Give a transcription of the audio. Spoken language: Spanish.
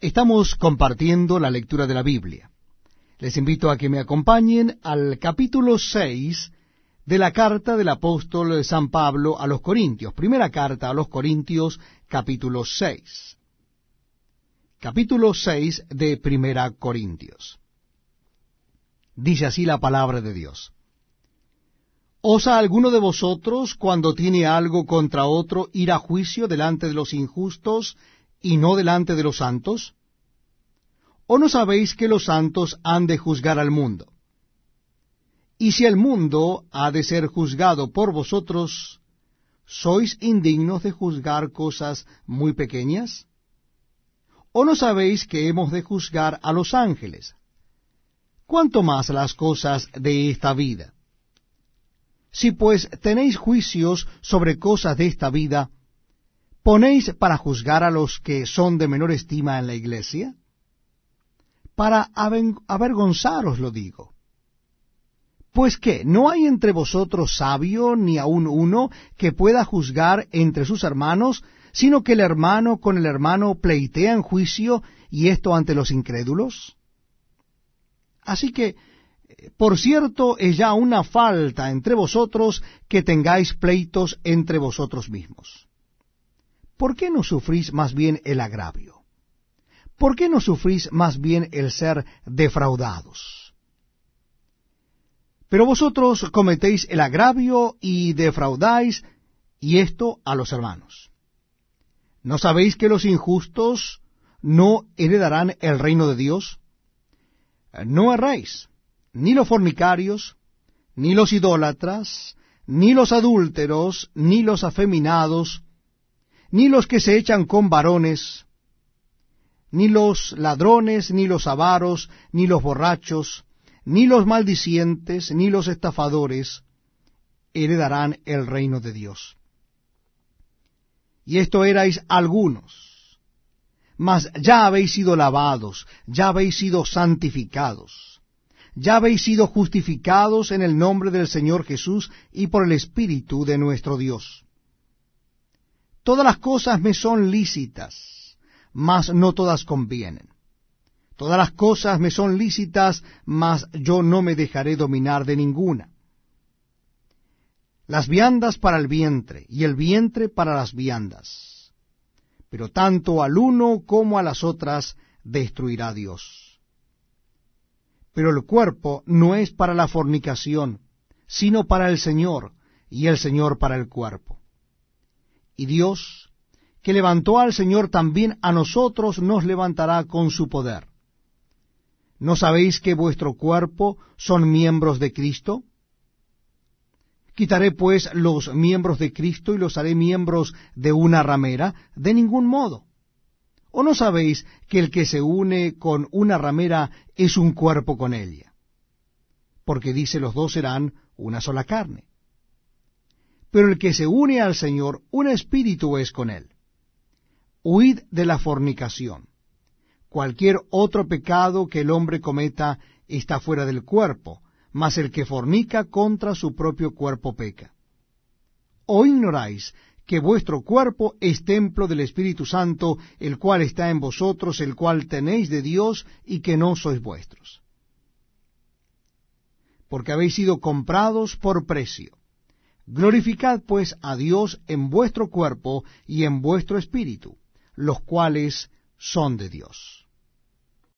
Estamos compartiendo la lectura de la Biblia. Les invito a que me acompañen al capítulo 6 de la carta del apóstol San Pablo a los Corintios. Primera carta a los Corintios, capítulo 6. Capítulo 6 de Primera Corintios. Dice así la palabra de Dios. ¿Osa alguno de vosotros, cuando tiene algo contra otro, ir a juicio delante de los injustos y no delante de los santos? ¿O no sabéis que los santos han de juzgar al mundo? Y si el mundo ha de ser juzgado por vosotros, ¿sois indignos de juzgar cosas muy pequeñas? ¿O no sabéis que hemos de juzgar a los ángeles? ¿Cuánto más las cosas de esta vida? Si pues tenéis juicios sobre cosas de esta vida, ¿ponéis para juzgar a los que son de menor estima en la iglesia? Para avergonzaros lo digo. Pues que no hay entre vosotros sabio ni aun uno que pueda juzgar entre sus hermanos, sino que el hermano con el hermano pleitea en juicio y esto ante los incrédulos. Así que, por cierto, es ya una falta entre vosotros que tengáis pleitos entre vosotros mismos. ¿Por qué no sufrís más bien el agravio? ¿Por qué no sufrís más bien el ser defraudados? Pero vosotros cometéis el agravio y defraudáis, y esto a los hermanos. ¿No sabéis que los injustos no heredarán el reino de Dios? No erréis, ni los fornicarios, ni los idólatras, ni los adúlteros, ni los afeminados, ni los que se echan con varones, ni los ladrones, ni los avaros, ni los borrachos, ni los maldicientes, ni los estafadores, heredarán el reino de Dios. Y esto erais algunos, mas ya habéis sido lavados, ya habéis sido santificados, ya habéis sido justificados en el nombre del Señor Jesús y por el Espíritu de nuestro Dios Todas las cosas me son lícitas, mas no todas convienen. Todas las cosas me son lícitas, mas yo no me dejaré dominar de ninguna. Las viandas para el vientre, y el vientre para las viandas. Pero tanto al uno como a las otras destruirá Dios. Pero el cuerpo no es para la fornicación, sino para el Señor, y el Señor para el cuerpo. Y Dios, que levantó al Señor, también a nosotros nos levantará con su poder. ¿No sabéis que vuestro cuerpo son miembros de Cristo? ¿Quitaré pues los miembros de Cristo y los haré miembros de una ramera? De ningún modo. ¿O no sabéis que el que se une con una ramera es un cuerpo con ella? Porque dice los dos serán una sola carne pero el que se une al Señor, un espíritu es con él. Huid de la fornicación. Cualquier otro pecado que el hombre cometa está fuera del cuerpo, mas el que fornica contra su propio cuerpo peca. ¿O ignoráis que vuestro cuerpo es templo del Espíritu Santo, el cual está en vosotros, el cual tenéis de Dios y que no sois vuestros? Porque habéis sido comprados por precio. Glorificad pues a Dios en vuestro cuerpo y en vuestro espíritu, los cuales son de Dios.